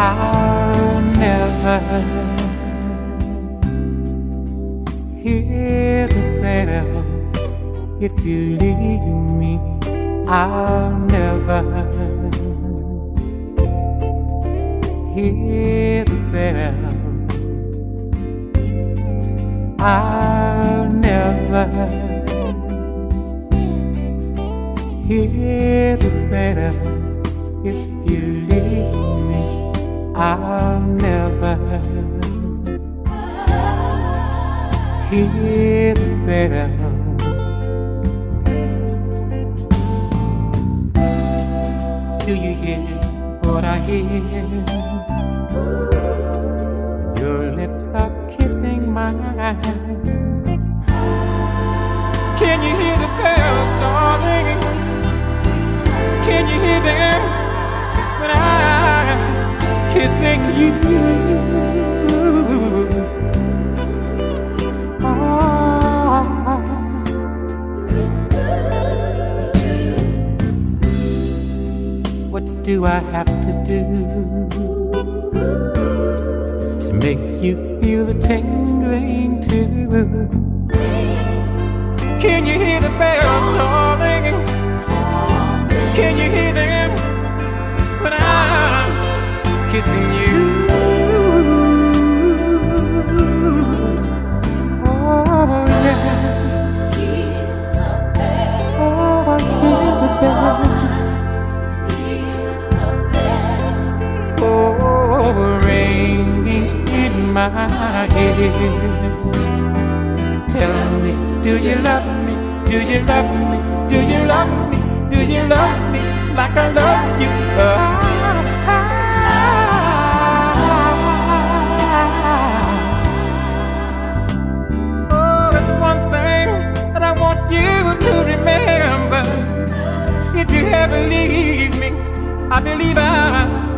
I'll never hear the bells if you leave me. I'll never hear the bells. I'll never hear the bells if you leave me. I'll never hear the bells. Do you hear what I hear? Your lips are kissing mine. Can you hear the bells, Ah. do I have to do to make you feel the tingling too? Can you hear the bells, my ear. Tell me, do you love me? Do you love me? Do you love me? Do you love me like I love you? Ah. Oh, it's one thing that I want you to remember. If you ever leave me, I believe I'll